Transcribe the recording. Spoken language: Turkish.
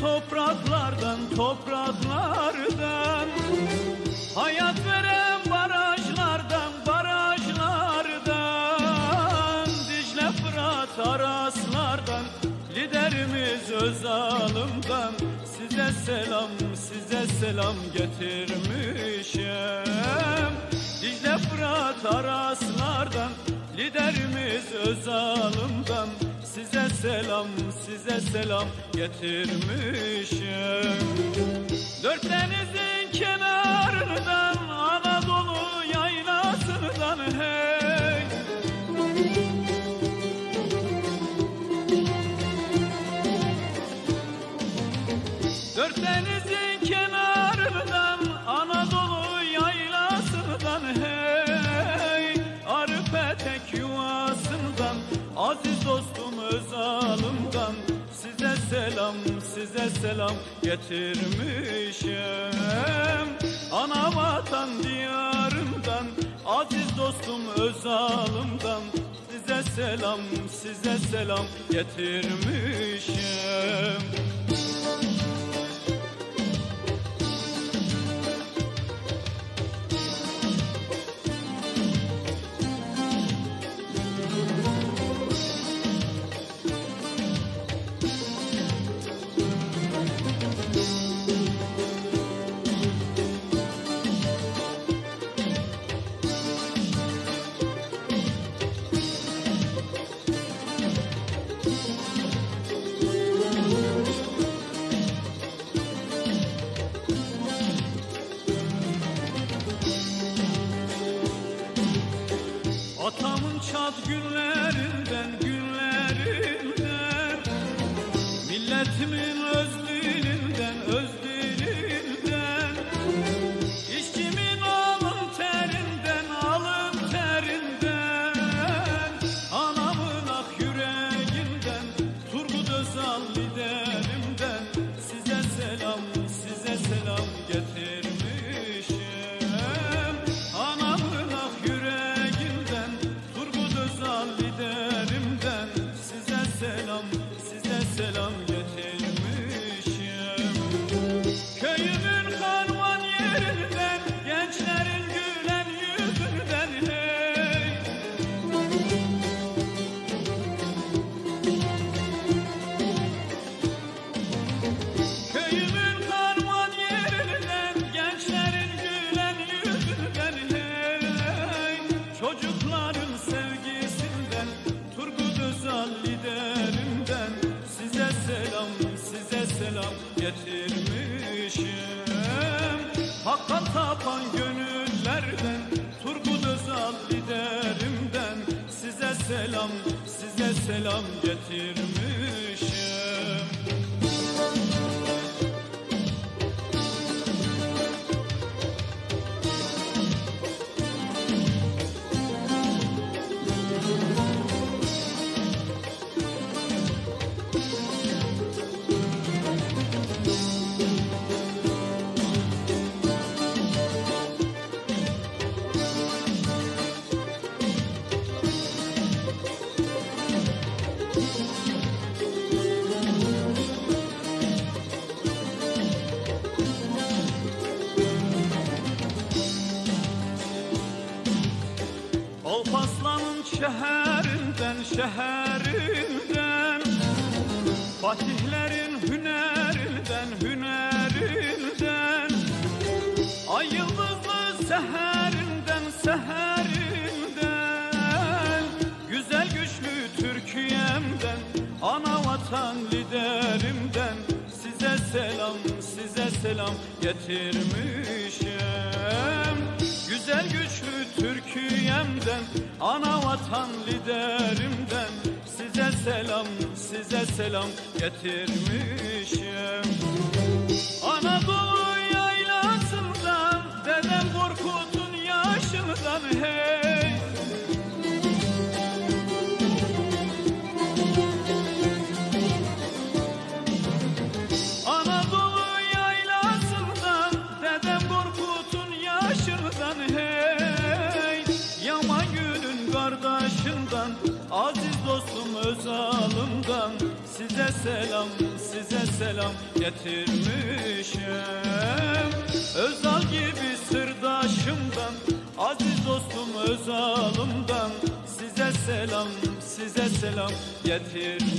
Topraklardan, topraklardan. Hayat veren barajlardan, barajlardan. Dicle Fırat araslardan. Liderimiz Özal'ımdan Size selam, size selam getirmişim. Dicle Fırat araslardan. Liderimiz Özal'ımdan selam, size selam getirmişim. Dört denizin kenarından Anadolu yaylasından hey. Dört denizin Özal'ımdan Size selam, size selam getirmişim. Ana vatan diyarımdan Aziz dostum Özal'ımdan Size selam, size selam getirmişim Atamın çat günlerinden günlerinden Milletimin öz dilinden öz dilinden İşçimin alın terinden alın terinden. Anamın ak yüreğinden Turgut Özal liderimden Size selam size selam getirmişim size selam getirmişim Hakka tapan gönüllerden Turgut Özal liderimden. Size selam size selam getirmişim şehrinden şehrinden. Fatihlerin hünerinden hünerinden. Ay yıldızlı seherinden seherinden. Güzel güçlü Türkiye'mden Ana vatan liderimden. Size selam size selam getirmişim. Güzel güçlü Türkiye'mden Ana vatan liderimden. Size selam size selam getirmişim. Anadolu kardeşinden Aziz dostum Özal'ımdan Size selam size selam getirmişim. Özal gibi sırdaşımdan aziz dostum özalımdan size selam size selam getirmişim